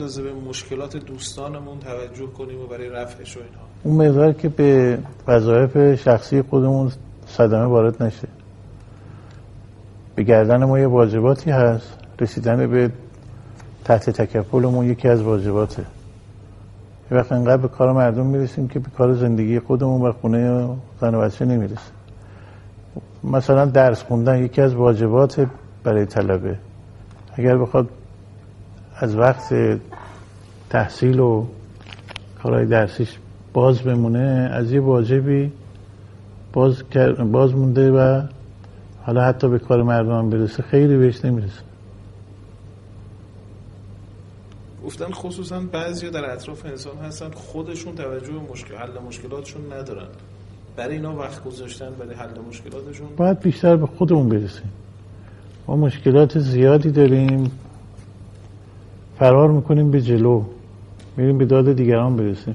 اندازه به مشکلات دوستانمون توجه کنیم و برای رفعش و اینها. اون مقدار که به وظایف شخصی خودمون صدمه وارد نشه. به گردن ما یه واجباتی هست رسیدن به تحت تکفلمون یکی از واجباته. یه وقت انقدر به کار مردم می‌رسیم که به کار زندگی خودمون و خونه زن و بچه نمی‌رسیم مثلا درس خوندن یکی از واجبات برای طلبه. اگر بخواد از وقت تحصیل و کارهای درسیش باز بمونه از یه واجبی باز, باز مونده و حالا حتی به کار مردم برسه خیلی بهش نمی‌رسه. گفتن خصوصا بعضی در اطراف انسان هستن خودشون توجه به مشکل حل مشکلاتشون ندارن. برای اینا وقت گذاشتن برای حل مشکلاتشون؟ باید بیشتر به خودمون برسیم. ما مشکلات زیادی داریم. فرار می‌کنیم به جلو. میریم به داد دیگران برسیم.